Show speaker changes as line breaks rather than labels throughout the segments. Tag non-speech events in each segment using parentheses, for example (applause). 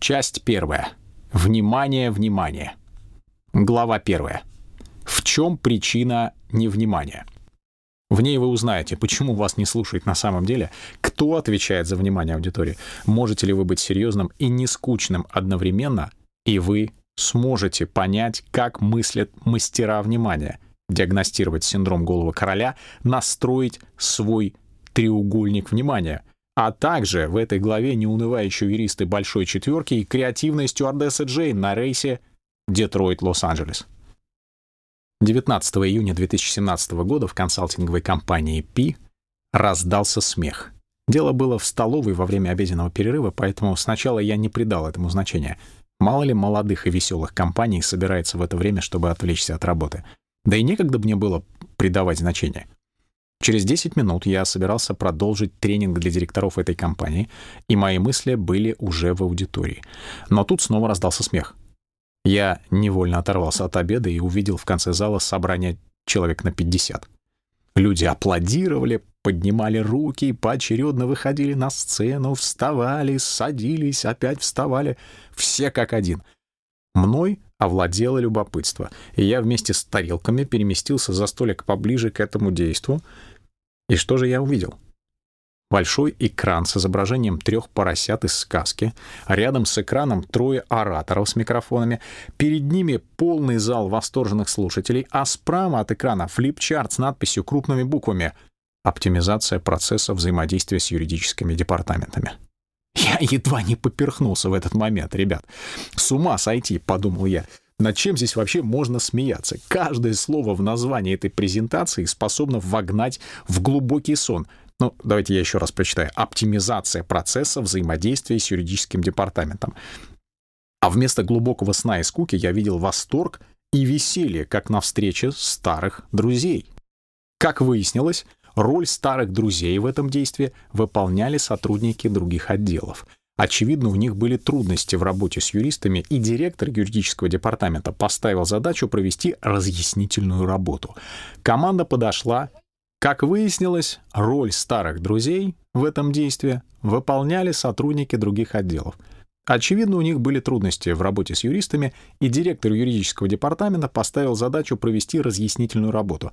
Часть первая. Внимание, внимание. Глава первая. В чем причина невнимания? В ней вы узнаете, почему вас не слушают на самом деле, кто отвечает за внимание аудитории, можете ли вы быть серьезным и не скучным одновременно, и вы сможете понять, как мыслят мастера внимания, диагностировать синдром голого короля, настроить свой треугольник внимания, а также в этой главе неунывающие юристы Большой Четверки и креативная стюардесса Джейн на рейсе Детройт-Лос-Анджелес. 19 июня 2017 года в консалтинговой компании P раздался смех. Дело было в столовой во время обеденного перерыва, поэтому сначала я не придал этому значения. Мало ли молодых и веселых компаний собирается в это время, чтобы отвлечься от работы. Да и некогда мне было придавать значение. Через 10 минут я собирался продолжить тренинг для директоров этой компании, и мои мысли были уже в аудитории. Но тут снова раздался смех. Я невольно оторвался от обеда и увидел в конце зала собрание человек на 50. Люди аплодировали, поднимали руки, и поочередно выходили на сцену, вставали, садились, опять вставали. Все как один. Мной овладело любопытство, и я вместе с тарелками переместился за столик поближе к этому действу. И что же я увидел? — Большой экран с изображением трех поросят из сказки, рядом с экраном трое ораторов с микрофонами, перед ними полный зал восторженных слушателей, а справа от экрана флипчарт с надписью крупными буквами «Оптимизация процесса взаимодействия с юридическими департаментами». Я едва не поперхнулся в этот момент, ребят. С ума сойти, подумал я. Над чем здесь вообще можно смеяться? Каждое слово в названии этой презентации способно вогнать в глубокий сон — ну, давайте я еще раз прочитаю. Оптимизация процесса взаимодействия с юридическим департаментом. А вместо глубокого сна и скуки я видел восторг и веселье, как на встрече старых друзей. Как выяснилось, роль старых друзей в этом действии выполняли сотрудники других отделов. Очевидно, у них были трудности в работе с юристами, и директор юридического департамента поставил задачу провести разъяснительную работу. Команда подошла как выяснилось, роль старых друзей в этом действии выполняли сотрудники других отделов. Очевидно, у них были трудности в работе с юристами, и директор юридического департамента поставил задачу провести разъяснительную работу.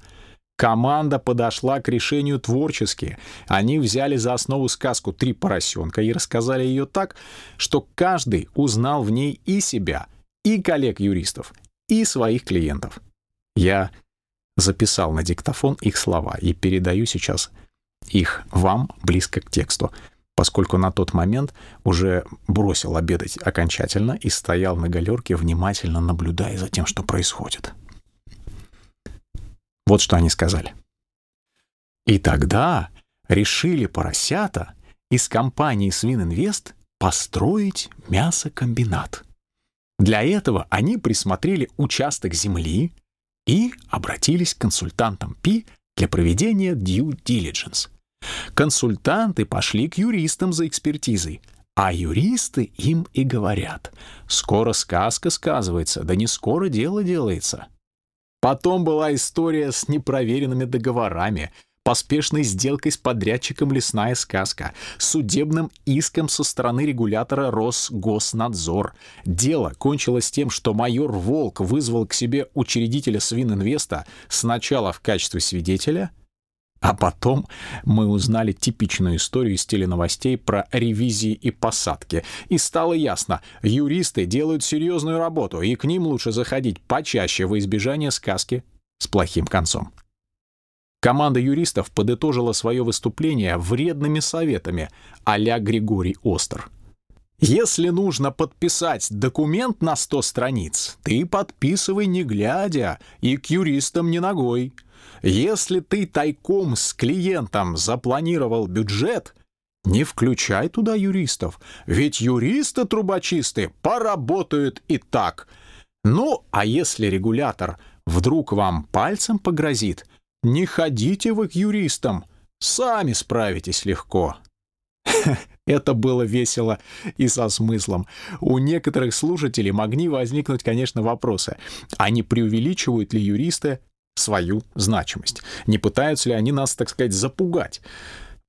Команда подошла к решению творчески. Они взяли за основу сказку «Три поросенка» и рассказали ее так, что каждый узнал в ней и себя, и коллег-юристов, и своих клиентов. Я записал на диктофон их слова и передаю сейчас их вам близко к тексту, поскольку на тот момент уже бросил обедать окончательно и стоял на галерке, внимательно наблюдая за тем, что происходит. Вот что они сказали. И тогда решили поросята из компании Свининвест построить мясокомбинат. Для этого они присмотрели участок земли, и обратились к консультантам Пи для проведения due diligence. Консультанты пошли к юристам за экспертизой, а юристы им и говорят, скоро сказка сказывается, да не скоро дело делается. Потом была история с непроверенными договорами, поспешной сделкой с подрядчиком «Лесная сказка», судебным иском со стороны регулятора Росгоснадзор. Дело кончилось тем, что майор Волк вызвал к себе учредителя Свининвеста сначала в качестве свидетеля, а потом мы узнали типичную историю из теленовостей про ревизии и посадки. И стало ясно, юристы делают серьезную работу, и к ним лучше заходить почаще во избежание сказки с плохим концом. Команда юристов подытожила свое выступление вредными советами а-ля Григорий Остер. Если нужно подписать документ на 100 страниц, ты подписывай не глядя и к юристам не ногой. Если ты тайком с клиентом запланировал бюджет, не включай туда юристов, ведь юристы-трубочисты поработают и так. Ну, а если регулятор вдруг вам пальцем погрозит — не ходите вы к юристам, сами справитесь легко. (laughs) Это было весело и со смыслом. У некоторых слушателей могли возникнуть, конечно, вопросы. А не преувеличивают ли юристы свою значимость? Не пытаются ли они нас, так сказать, запугать?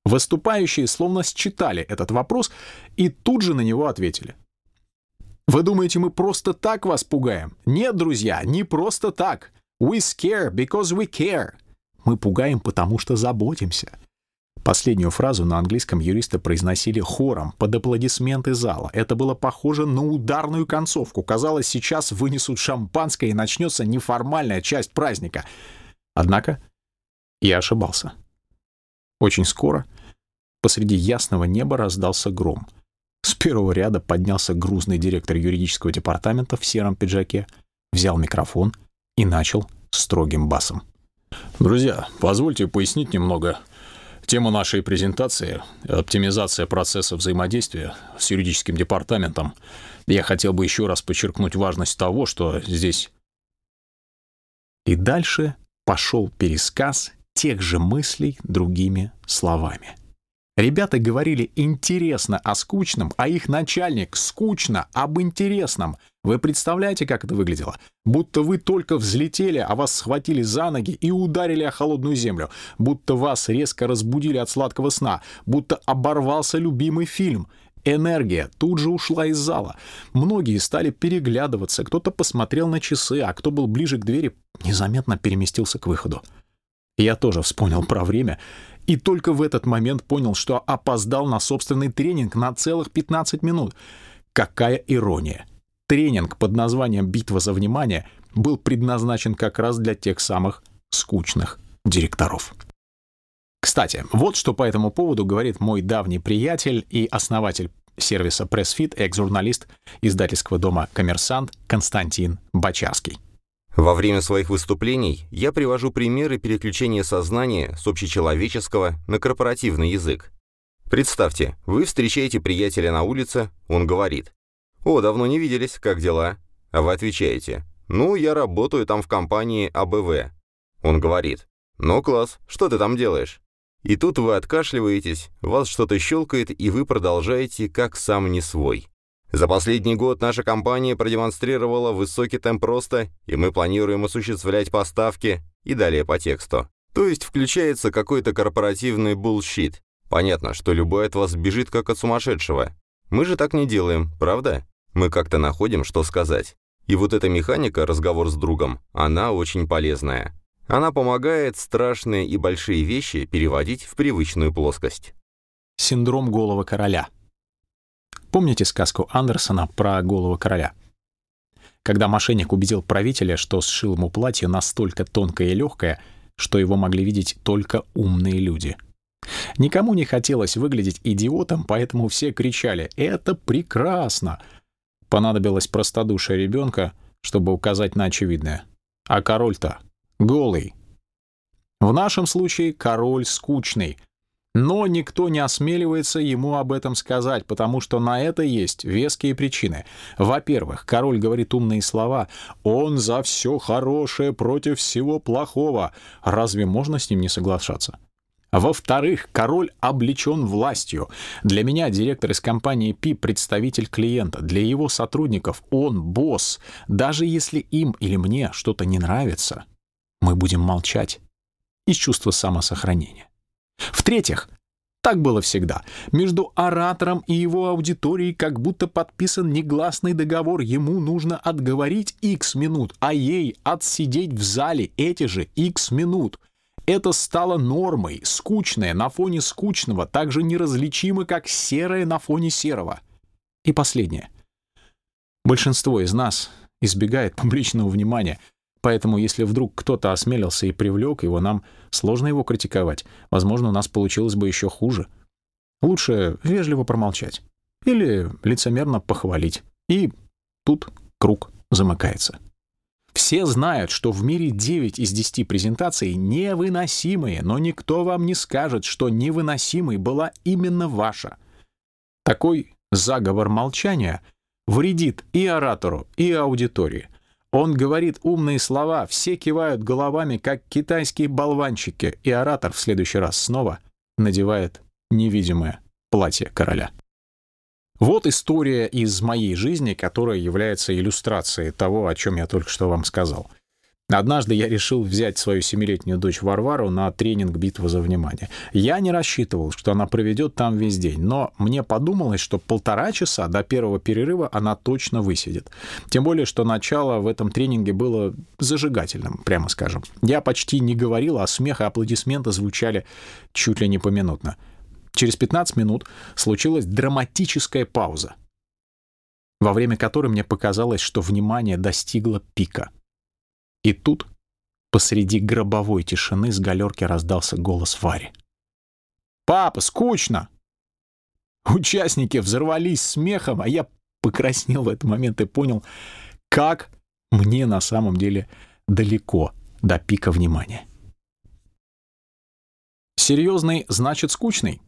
Выступающие словно считали этот вопрос и тут же на него ответили. Вы думаете, мы просто так вас пугаем? Нет, друзья, не просто так. We scare because we care. Мы пугаем, потому что заботимся. Последнюю фразу на английском юристы произносили хором, под аплодисменты зала. Это было похоже на ударную концовку. Казалось, сейчас вынесут шампанское и начнется неформальная часть праздника. Однако я ошибался. Очень скоро посреди ясного неба раздался гром. С первого ряда поднялся грузный директор юридического департамента в сером пиджаке, взял микрофон и начал строгим басом. «Друзья, позвольте пояснить немного Тема нашей презентации — оптимизация процесса взаимодействия с юридическим департаментом. Я хотел бы еще раз подчеркнуть важность того, что здесь... И дальше пошел пересказ тех же мыслей другими словами. Ребята говорили интересно о скучном, а их начальник скучно об интересном. Вы представляете, как это выглядело? Будто вы только взлетели, а вас схватили за ноги и ударили о холодную землю. Будто вас резко разбудили от сладкого сна. Будто оборвался любимый фильм. Энергия тут же ушла из зала. Многие стали переглядываться, кто-то посмотрел на часы, а кто был ближе к двери, незаметно переместился к выходу. Я тоже вспомнил про время и только в этот момент понял, что опоздал на собственный тренинг на целых 15 минут. Какая ирония! Тренинг под названием «Битва за внимание» был предназначен как раз для тех самых скучных директоров. Кстати, вот что по этому поводу говорит мой давний приятель и основатель сервиса PressFit, экс-журналист издательского дома «Коммерсант» Константин Бачарский.
Во время своих выступлений я привожу примеры переключения сознания с общечеловеческого на корпоративный язык. Представьте, вы встречаете приятеля на улице, он говорит, «О, давно не виделись, как дела?» А вы отвечаете, «Ну, я работаю там в компании АБВ». Он говорит, «Ну, класс, что ты там делаешь?» И тут вы откашливаетесь, вас что-то щелкает, и вы продолжаете как сам не свой. За последний год наша компания продемонстрировала высокий темп роста, и мы планируем осуществлять поставки и далее по тексту. То есть включается какой-то корпоративный bullshit. Понятно, что любой от вас бежит как от сумасшедшего. Мы же так не делаем, правда? Мы как-то находим, что сказать. И вот эта механика, разговор с другом, она очень полезная. Она помогает страшные и большие вещи переводить в привычную плоскость.
Синдром голого короля. Помните сказку Андерсона про голову короля? Когда мошенник убедил правителя, что сшил ему платье настолько тонкое и легкое, что его могли видеть только умные люди. Никому не хотелось выглядеть идиотом, поэтому все кричали «Это прекрасно!». Понадобилось простодушие ребенка, чтобы указать на очевидное. А король-то голый. В нашем случае король скучный, но никто не осмеливается ему об этом сказать, потому что на это есть веские причины. Во-первых, король говорит умные слова. «Он за все хорошее против всего плохого». Разве можно с ним не соглашаться? Во-вторых, король облечен властью. Для меня директор из компании Пи — представитель клиента. Для его сотрудников он босс. Даже если им или мне что-то не нравится, мы будем молчать из чувства самосохранения. В-третьих, так было всегда. Между оратором и его аудиторией как будто подписан негласный договор. Ему нужно отговорить X минут, а ей отсидеть в зале эти же X минут. Это стало нормой, скучное на фоне скучного, так же неразличимо, как серое на фоне серого. И последнее. Большинство из нас избегает публичного внимания — Поэтому, если вдруг кто-то осмелился и привлек его, нам сложно его критиковать. Возможно, у нас получилось бы еще хуже. Лучше вежливо промолчать. Или лицемерно похвалить. И тут круг замыкается. Все знают, что в мире 9 из 10 презентаций невыносимые, но никто вам не скажет, что невыносимой была именно ваша. Такой заговор молчания вредит и оратору, и аудитории. Он говорит умные слова, все кивают головами, как китайские болванчики, и оратор в следующий раз снова надевает невидимое платье короля. Вот история из моей жизни, которая является иллюстрацией того, о чем я только что вам сказал. Однажды я решил взять свою семилетнюю дочь Варвару на тренинг «Битва за внимание». Я не рассчитывал, что она проведет там весь день, но мне подумалось, что полтора часа до первого перерыва она точно высидит. Тем более, что начало в этом тренинге было зажигательным, прямо скажем. Я почти не говорил, а смех и аплодисменты звучали чуть ли не поминутно. Через 15 минут случилась драматическая пауза, во время которой мне показалось, что внимание достигло пика — и тут, посреди гробовой тишины, с галерки раздался голос Вари. «Папа, скучно!» Участники взорвались смехом, а я покраснел в этот момент и понял, как мне на самом деле далеко до пика внимания. Серьезный значит скучный.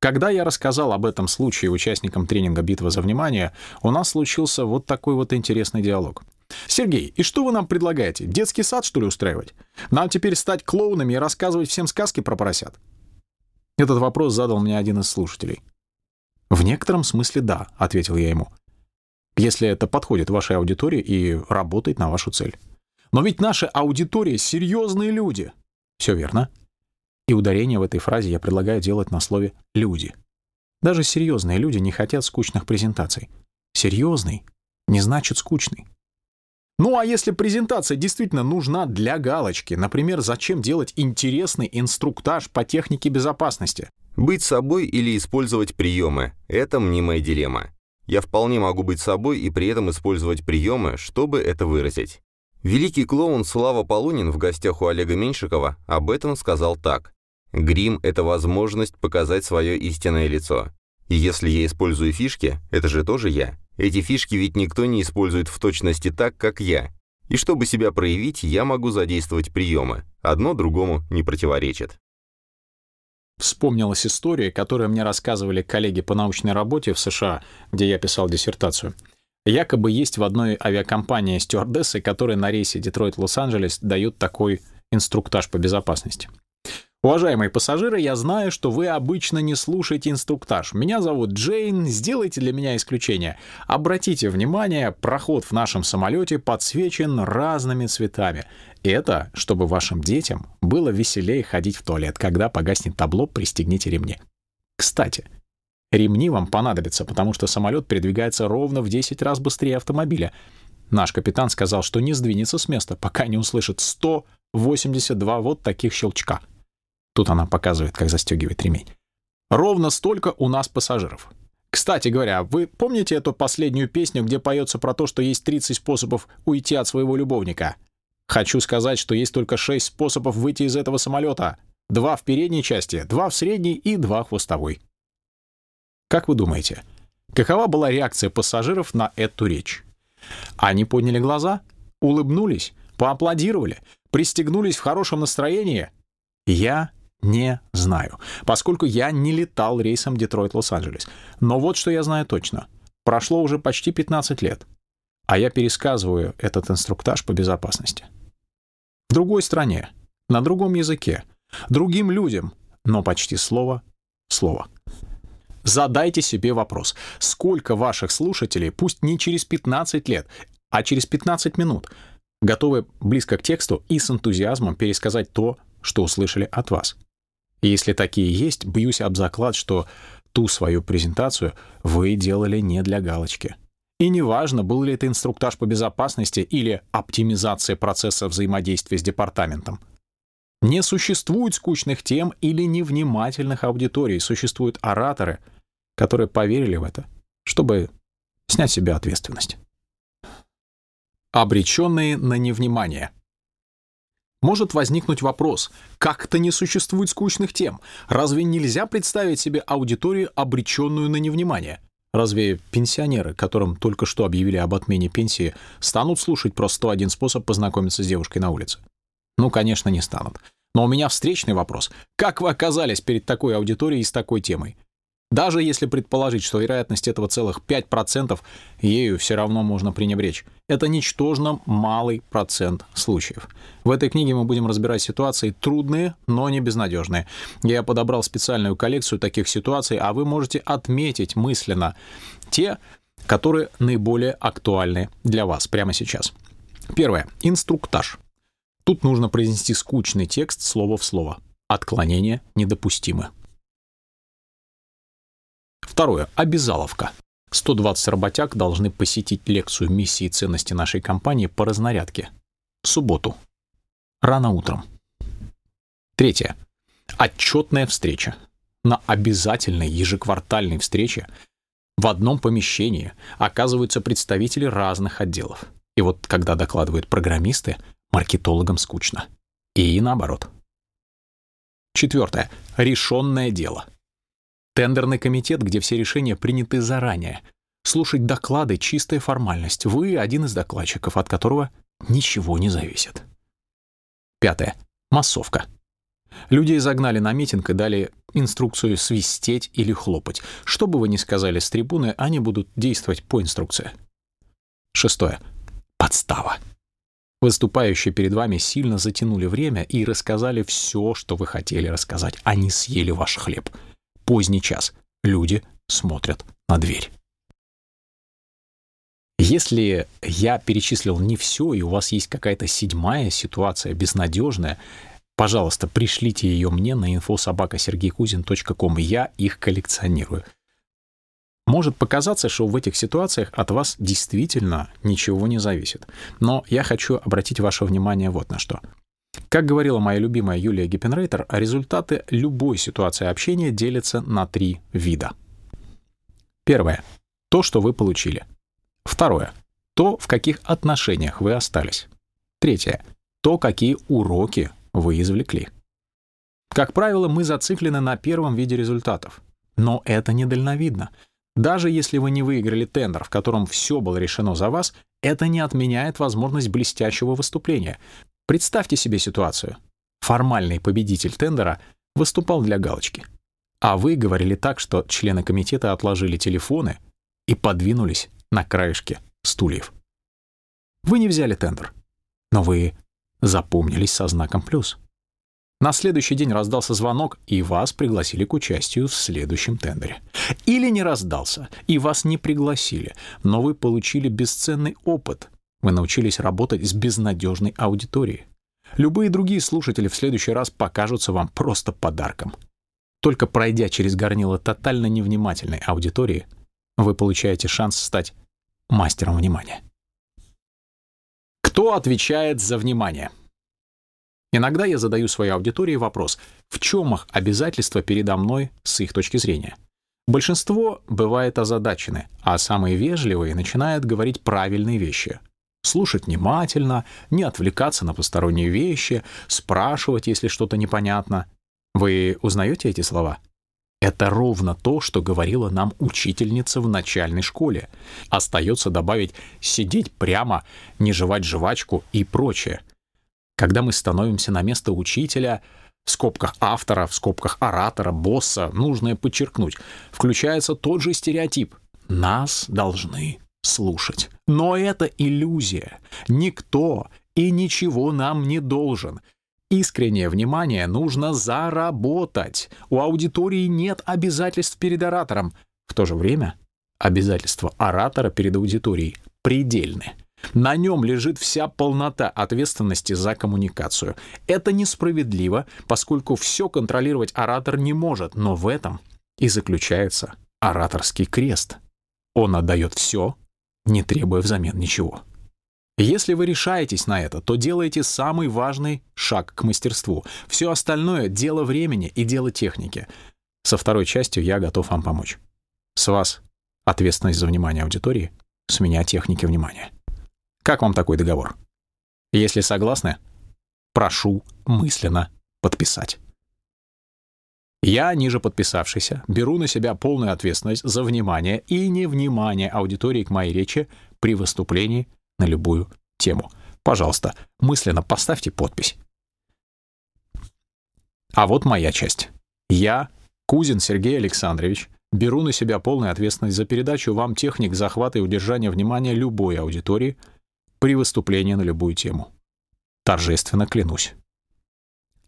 Когда я рассказал об этом случае участникам тренинга «Битва за внимание», у нас случился вот такой вот интересный диалог — «Сергей, и что вы нам предлагаете? Детский сад, что ли, устраивать? Нам теперь стать клоунами и рассказывать всем сказки про поросят?» Этот вопрос задал мне один из слушателей. «В некотором смысле да», — ответил я ему. «Если это подходит вашей аудитории и работает на вашу цель». «Но ведь наша аудитория — серьезные люди». «Все верно». И ударение в этой фразе я предлагаю делать на слове «люди». Даже серьезные люди не хотят скучных презентаций. Серьезный не значит скучный. Ну а если презентация действительно нужна для галочки, например, зачем делать интересный инструктаж по технике безопасности?
Быть собой или использовать приемы – это мнимая дилемма. Я вполне могу быть собой и при этом использовать приемы, чтобы это выразить. Великий клоун Слава Полунин в гостях у Олега Меньшикова об этом сказал так. «Грим – это возможность показать свое истинное лицо. И если я использую фишки, это же тоже я. Эти фишки ведь никто не использует в точности так, как я. И чтобы себя проявить, я могу задействовать приемы. Одно другому не противоречит.
Вспомнилась история, которую мне рассказывали коллеги по научной работе в США, где я писал диссертацию. Якобы есть в одной авиакомпании стюардессы, которые на рейсе Детройт-Лос-Анджелес дают такой инструктаж по безопасности. Уважаемые пассажиры, я знаю, что вы обычно не слушаете инструктаж. Меня зовут Джейн, сделайте для меня исключение. Обратите внимание, проход в нашем самолете подсвечен разными цветами. Это, чтобы вашим детям было веселее ходить в туалет. Когда погаснет табло, пристегните ремни. Кстати, ремни вам понадобятся, потому что самолет передвигается ровно в 10 раз быстрее автомобиля. Наш капитан сказал, что не сдвинется с места, пока не услышит 182 вот таких щелчка. Тут она показывает, как застегивает ремень. Ровно столько у нас пассажиров. Кстати говоря, вы помните эту последнюю песню, где поется про то, что есть 30 способов уйти от своего любовника? Хочу сказать, что есть только 6 способов выйти из этого самолета. Два в передней части, два в средней и два хвостовой. Как вы думаете, какова была реакция пассажиров на эту речь? Они подняли глаза, улыбнулись, поаплодировали, пристегнулись в хорошем настроении? Я не знаю, поскольку я не летал рейсом Детройт-Лос-Анджелес. Но вот что я знаю точно. Прошло уже почти 15 лет, а я пересказываю этот инструктаж по безопасности. В другой стране, на другом языке, другим людям, но почти слово в слово. Задайте себе вопрос, сколько ваших слушателей, пусть не через 15 лет, а через 15 минут, готовы близко к тексту и с энтузиазмом пересказать то, что услышали от вас. И если такие есть, бьюсь об заклад, что ту свою презентацию вы делали не для галочки. И неважно, был ли это инструктаж по безопасности или оптимизация процесса взаимодействия с департаментом. Не существует скучных тем или невнимательных аудиторий, существуют ораторы, которые поверили в это, чтобы снять с себя ответственность. Обреченные на невнимание — может возникнуть вопрос, как-то не существует скучных тем. Разве нельзя представить себе аудиторию, обреченную на невнимание? Разве пенсионеры, которым только что объявили об отмене пенсии, станут слушать про 101 способ познакомиться с девушкой на улице? Ну, конечно, не станут. Но у меня встречный вопрос. Как вы оказались перед такой аудиторией с такой темой? Даже если предположить, что вероятность этого целых 5%, ею все равно можно пренебречь. Это ничтожно малый процент случаев. В этой книге мы будем разбирать ситуации трудные, но не безнадежные. Я подобрал специальную коллекцию таких ситуаций, а вы можете отметить мысленно те, которые наиболее актуальны для вас прямо сейчас. Первое. Инструктаж. Тут нужно произнести скучный текст слово в слово. Отклонения недопустимы. Второе. Обязаловка. 120 работяг должны посетить лекцию миссии и ценности нашей компании по разнарядке. В субботу. Рано утром. Третье. Отчетная встреча. На обязательной ежеквартальной встрече в одном помещении оказываются представители разных отделов. И вот когда докладывают программисты, маркетологам скучно. И наоборот. Четвертое. Решенное дело. Тендерный комитет, где все решения приняты заранее. Слушать доклады — чистая формальность. Вы — один из докладчиков, от которого ничего не зависит. Пятое. Массовка. Людей загнали на митинг и дали инструкцию свистеть или хлопать. Что бы вы ни сказали с трибуны, они будут действовать по инструкции. Шестое. Подстава. Выступающие перед вами сильно затянули время и рассказали все, что вы хотели рассказать. Они съели ваш хлеб. Поздний час. Люди смотрят на дверь. Если я перечислил не все, и у вас есть какая-то седьмая ситуация, безнадежная, пожалуйста, пришлите ее мне на info.sobaka.sergeykuzin.com, я их коллекционирую. Может показаться, что в этих ситуациях от вас действительно ничего не зависит. Но я хочу обратить ваше внимание вот на что. Как говорила моя любимая Юлия Гиппенрейтер, результаты любой ситуации общения делятся на три вида. Первое. То, что вы получили. Второе. То, в каких отношениях вы остались. Третье. То, какие уроки вы извлекли. Как правило, мы зациклены на первом виде результатов. Но это недальновидно. Даже если вы не выиграли тендер, в котором все было решено за вас, это не отменяет возможность блестящего выступления. Представьте себе ситуацию. Формальный победитель тендера выступал для галочки. А вы говорили так, что члены комитета отложили телефоны и подвинулись на краешке стульев. Вы не взяли тендер, но вы запомнились со знаком «плюс». На следующий день раздался звонок, и вас пригласили к участию в следующем тендере. Или не раздался, и вас не пригласили, но вы получили бесценный опыт. Вы научились работать с безнадежной аудиторией. Любые другие слушатели в следующий раз покажутся вам просто подарком. Только пройдя через горнило тотально невнимательной аудитории, вы получаете шанс стать мастером внимания. Кто отвечает за внимание? Иногда я задаю своей аудитории вопрос, в чем их обязательства передо мной с их точки зрения. Большинство бывает озадачены, а самые вежливые начинают говорить правильные вещи. Слушать внимательно, не отвлекаться на посторонние вещи, спрашивать, если что-то непонятно. Вы узнаете эти слова? Это ровно то, что говорила нам учительница в начальной школе. Остается добавить «сидеть прямо», «не жевать жвачку» и прочее. Когда мы становимся на место учителя, в скобках автора, в скобках оратора, босса, нужно подчеркнуть, включается тот же стереотип. Нас должны слушать. Но это иллюзия. Никто и ничего нам не должен. Искреннее внимание нужно заработать. У аудитории нет обязательств перед оратором. В то же время обязательства оратора перед аудиторией предельны. На нем лежит вся полнота ответственности за коммуникацию. Это несправедливо, поскольку все контролировать оратор не может, но в этом и заключается ораторский крест. Он отдает все, не требуя взамен ничего. Если вы решаетесь на это, то делаете самый важный шаг к мастерству. Все остальное — дело времени и дело техники. Со второй частью я готов вам помочь. С вас ответственность за внимание аудитории, с меня техники внимания. Как вам такой договор? Если согласны, прошу мысленно подписать. Я, ниже подписавшийся, беру на себя полную ответственность за внимание и невнимание аудитории к моей речи при выступлении на любую тему. Пожалуйста, мысленно поставьте подпись. А вот моя часть. Я, Кузин Сергей Александрович, беру на себя полную ответственность за передачу вам техник захвата и удержания внимания любой аудитории — при выступлении на любую тему. Торжественно клянусь.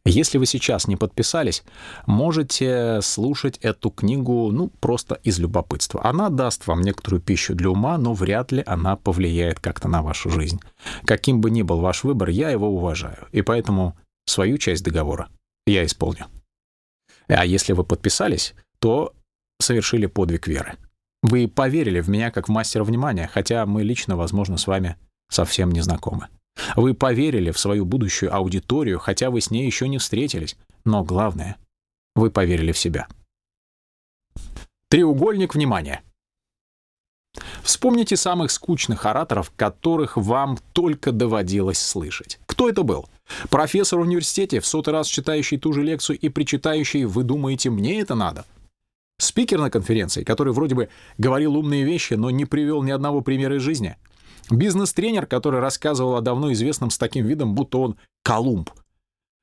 Если вы сейчас не подписались, можете слушать эту книгу, ну, просто из любопытства. Она даст вам некоторую пищу для ума, но вряд ли она повлияет как-то на вашу жизнь. Каким бы ни был ваш выбор, я его уважаю, и поэтому свою часть договора я исполню. А если вы подписались, то совершили подвиг веры. Вы поверили в меня как в мастера внимания, хотя мы лично, возможно, с вами совсем не знакомы. Вы поверили в свою будущую аудиторию, хотя вы с ней еще не встретились. Но главное, вы поверили в себя. Треугольник внимания. Вспомните самых скучных ораторов, которых вам только доводилось слышать. Кто это был? Профессор в университете, в сотый раз читающий ту же лекцию и причитающий «Вы думаете, мне это надо?» Спикер на конференции, который вроде бы говорил умные вещи, но не привел ни одного примера из жизни — Бизнес-тренер, который рассказывал о давно известном с таким видом, будто он Колумб.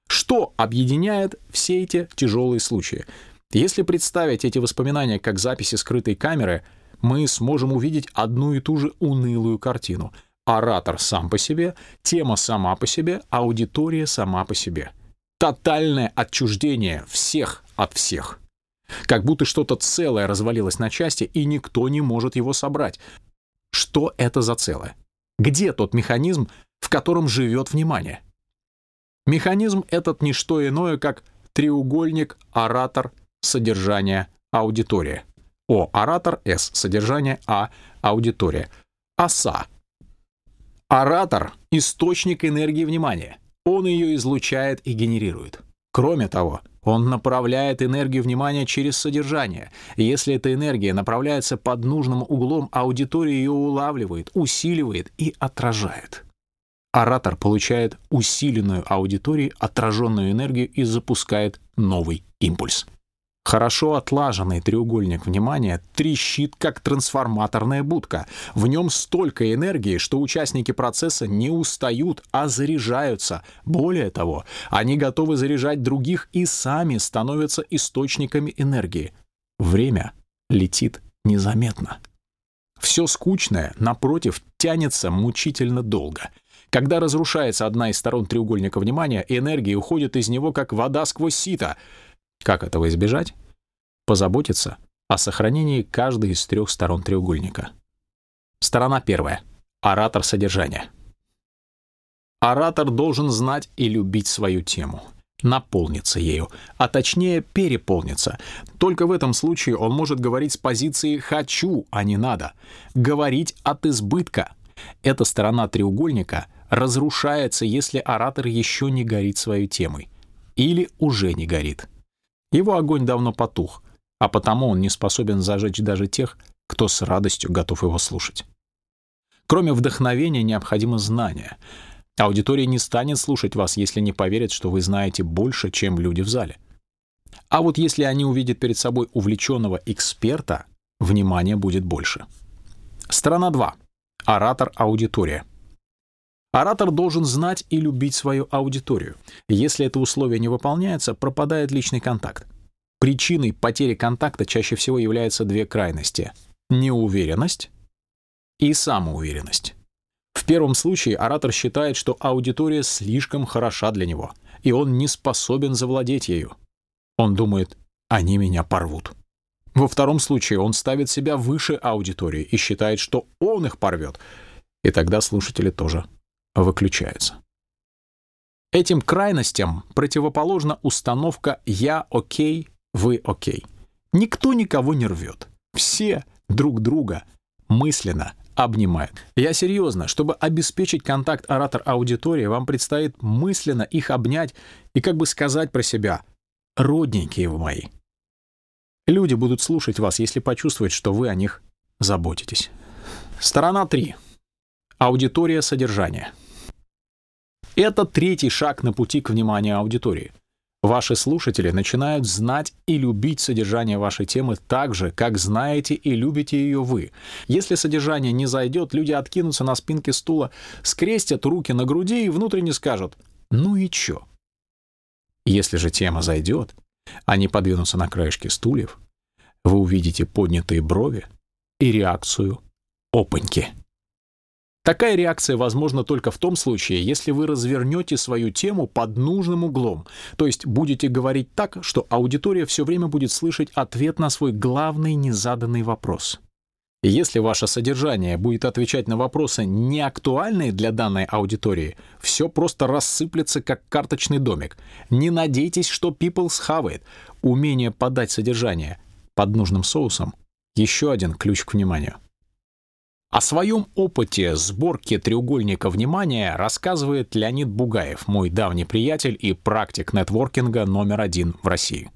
Что объединяет все эти тяжелые случаи? Если представить эти воспоминания как записи скрытой камеры, мы сможем увидеть одну и ту же унылую картину. Оратор сам по себе, тема сама по себе, аудитория сама по себе. Тотальное отчуждение всех от всех. Как будто что-то целое развалилось на части, и никто не может его собрать. Что это за целое? Где тот механизм, в котором живет внимание? Механизм этот не что иное, как треугольник, оратор, содержание, аудитория. О – оратор, С – содержание, А – аудитория. Оса. Оратор — источник энергии внимания. Он ее излучает и генерирует. Кроме того, он направляет энергию внимания через содержание. если эта энергия направляется под нужным углом, аудитория ее улавливает, усиливает и отражает. Оратор получает усиленную аудиторию, отраженную энергию и запускает новый импульс. Хорошо отлаженный треугольник внимания трещит, как трансформаторная будка. В нем столько энергии, что участники процесса не устают, а заряжаются. Более того, они готовы заряжать других и сами становятся источниками энергии. Время летит незаметно. Все скучное, напротив, тянется мучительно долго. Когда разрушается одна из сторон треугольника внимания, энергия уходит из него, как вода сквозь сито — как этого избежать? Позаботиться о сохранении каждой из трех сторон треугольника. Сторона первая. Оратор содержания. Оратор должен знать и любить свою тему, наполниться ею, а точнее переполниться. Только в этом случае он может говорить с позиции «хочу», а не «надо», говорить от избытка. Эта сторона треугольника разрушается, если оратор еще не горит своей темой или уже не горит. Его огонь давно потух, а потому он не способен зажечь даже тех, кто с радостью готов его слушать. Кроме вдохновения необходимо знание. Аудитория не станет слушать вас, если не поверит, что вы знаете больше, чем люди в зале. А вот если они увидят перед собой увлеченного эксперта, внимания будет больше. Сторона 2. Оратор-аудитория. Оратор должен знать и любить свою аудиторию. Если это условие не выполняется, пропадает личный контакт. Причиной потери контакта чаще всего являются две крайности — неуверенность и самоуверенность. В первом случае оратор считает, что аудитория слишком хороша для него, и он не способен завладеть ею. Он думает, они меня порвут. Во втором случае он ставит себя выше аудитории и считает, что он их порвет, и тогда слушатели тоже выключаются. Этим крайностям противоположна установка «я окей, вы окей». Никто никого не рвет. Все друг друга мысленно обнимают. Я серьезно, чтобы обеспечить контакт оратор-аудитории, вам предстоит мысленно их обнять и как бы сказать про себя «родненькие вы мои». Люди будут слушать вас, если почувствуют, что вы о них заботитесь. Сторона 3. Аудитория содержания. Это третий шаг на пути к вниманию аудитории. Ваши слушатели начинают знать и любить содержание вашей темы так же, как знаете и любите ее вы. Если содержание не зайдет, люди откинутся на спинке стула, скрестят руки на груди и внутренне скажут «ну и чё?». Если же тема зайдет, они подвинутся на краешке стульев, вы увидите поднятые брови и реакцию «опаньки». Такая реакция возможна только в том случае, если вы развернете свою тему под нужным углом, то есть будете говорить так, что аудитория все время будет слышать ответ на свой главный незаданный вопрос. Если ваше содержание будет отвечать на вопросы, не актуальные для данной аудитории, все просто рассыплется, как карточный домик. Не надейтесь, что people схавает. Умение подать содержание под нужным соусом — еще один ключ к вниманию. О своем опыте сборки треугольника внимания рассказывает Леонид Бугаев, мой давний приятель и практик нетворкинга номер один в России.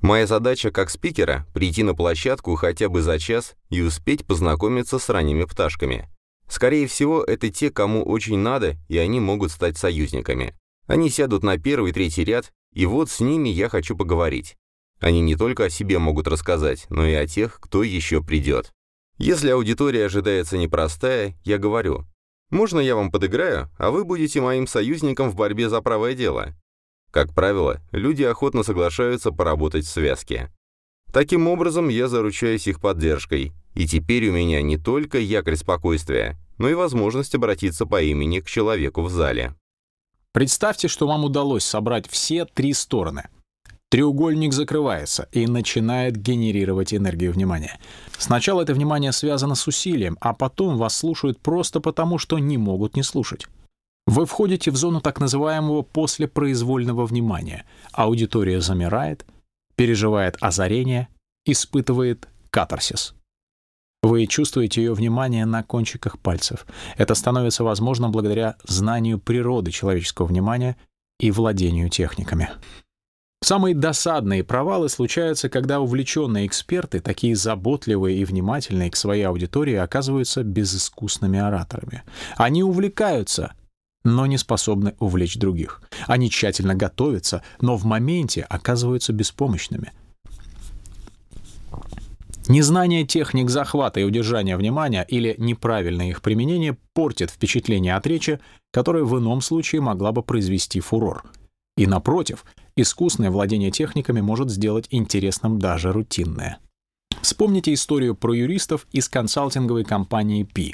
Моя задача как спикера — прийти на площадку хотя бы за час и успеть познакомиться с ранними пташками. Скорее всего, это те, кому очень надо, и они могут стать союзниками. Они сядут на первый, третий ряд, и вот с ними я хочу поговорить. Они не только о себе могут рассказать, но и о тех, кто еще придет. Если аудитория ожидается непростая, я говорю, «Можно я вам подыграю, а вы будете моим союзником в борьбе за правое дело?» Как правило, люди охотно соглашаются поработать в связке. Таким образом, я заручаюсь их поддержкой, и теперь у меня не только якорь спокойствия, но и возможность обратиться по имени к человеку в зале.
Представьте, что вам удалось собрать все три стороны Треугольник закрывается и начинает генерировать энергию внимания. Сначала это внимание связано с усилием, а потом вас слушают просто потому, что не могут не слушать. Вы входите в зону так называемого послепроизвольного внимания. Аудитория замирает, переживает озарение, испытывает катарсис. Вы чувствуете ее внимание на кончиках пальцев. Это становится возможным благодаря знанию природы человеческого внимания и владению техниками. Самые досадные провалы случаются, когда увлеченные эксперты, такие заботливые и внимательные к своей аудитории, оказываются безыскусными ораторами. Они увлекаются, но не способны увлечь других. Они тщательно готовятся, но в моменте оказываются беспомощными. Незнание техник захвата и удержания внимания или неправильное их применение портит впечатление от речи, которое в ином случае могла бы произвести фурор. И напротив — Искусное владение техниками может сделать интересным даже рутинное. Вспомните историю про юристов из консалтинговой компании P.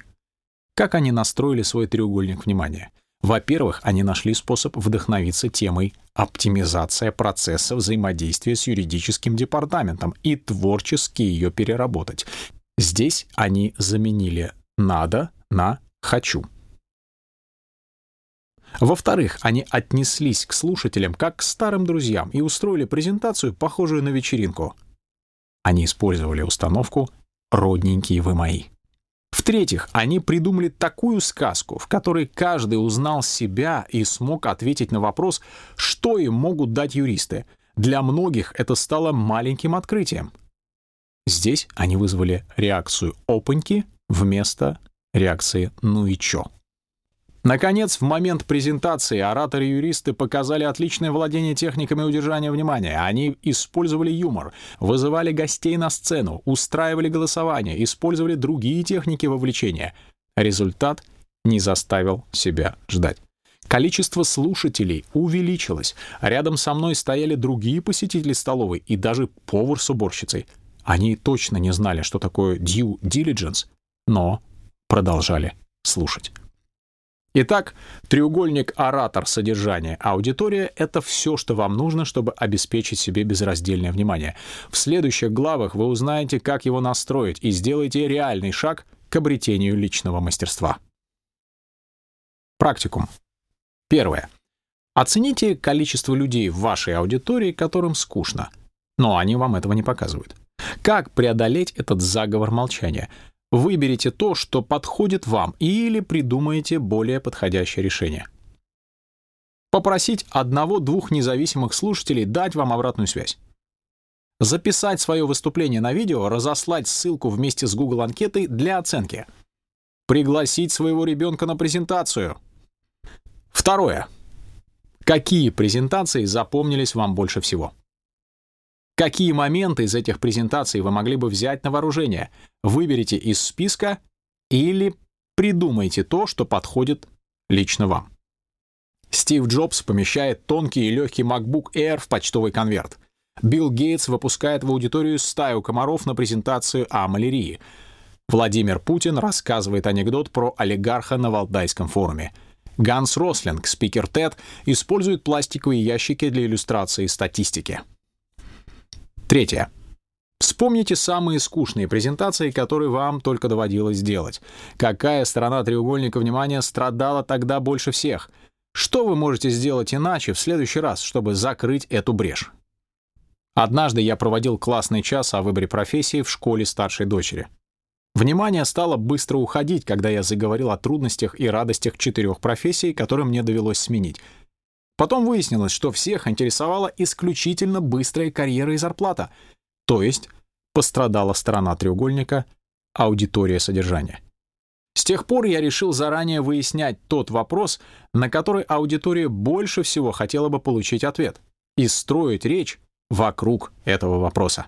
Как они настроили свой треугольник внимания? Во-первых, они нашли способ вдохновиться темой оптимизация процесса взаимодействия с юридическим департаментом и творчески ее переработать. Здесь они заменили «надо» на «хочу». Во-вторых, они отнеслись к слушателям как к старым друзьям и устроили презентацию, похожую на вечеринку. Они использовали установку «родненькие вы мои». В-третьих, они придумали такую сказку, в которой каждый узнал себя и смог ответить на вопрос, что им могут дать юристы. Для многих это стало маленьким открытием. Здесь они вызвали реакцию «опаньки» вместо реакции «ну и чё?». Наконец, в момент презентации ораторы-юристы показали отличное владение техниками удержания внимания. Они использовали юмор, вызывали гостей на сцену, устраивали голосование, использовали другие техники вовлечения. Результат не заставил себя ждать. Количество слушателей увеличилось. Рядом со мной стояли другие посетители столовой и даже повар с уборщицей. Они точно не знали, что такое due diligence, но продолжали слушать. Итак, треугольник оратор, содержание, аудитория — это все, что вам нужно, чтобы обеспечить себе безраздельное внимание. В следующих главах вы узнаете, как его настроить, и сделаете реальный шаг к обретению личного мастерства. Практикум. Первое. Оцените количество людей в вашей аудитории, которым скучно, но они вам этого не показывают. Как преодолеть этот заговор молчания? Выберите то, что подходит вам, или придумайте более подходящее решение. Попросить одного-двух независимых слушателей дать вам обратную связь. Записать свое выступление на видео, разослать ссылку вместе с Google анкетой для оценки. Пригласить своего ребенка на презентацию. Второе. Какие презентации запомнились вам больше всего? Какие моменты из этих презентаций вы могли бы взять на вооружение? Выберите из списка или придумайте то, что подходит лично вам. Стив Джобс помещает тонкий и легкий MacBook Air в почтовый конверт. Билл Гейтс выпускает в аудиторию стаю комаров на презентацию о малярии. Владимир Путин рассказывает анекдот про олигарха на Валдайском форуме. Ганс Рослинг, спикер TED, использует пластиковые ящики для иллюстрации статистики. Третье. Вспомните самые скучные презентации, которые вам только доводилось делать. Какая сторона треугольника внимания страдала тогда больше всех? Что вы можете сделать иначе в следующий раз, чтобы закрыть эту брешь? Однажды я проводил классный час о выборе профессии в школе старшей дочери. Внимание стало быстро уходить, когда я заговорил о трудностях и радостях четырех профессий, которые мне довелось сменить. Потом выяснилось, что всех интересовала исключительно быстрая карьера и зарплата — то есть пострадала сторона треугольника — аудитория содержания. С тех пор я решил заранее выяснять тот вопрос, на который аудитория больше всего хотела бы получить ответ, и строить речь вокруг этого вопроса.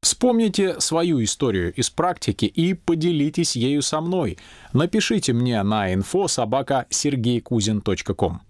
Вспомните свою историю из практики и поделитесь ею со мной. Напишите мне на info собака сергейкузин.ком.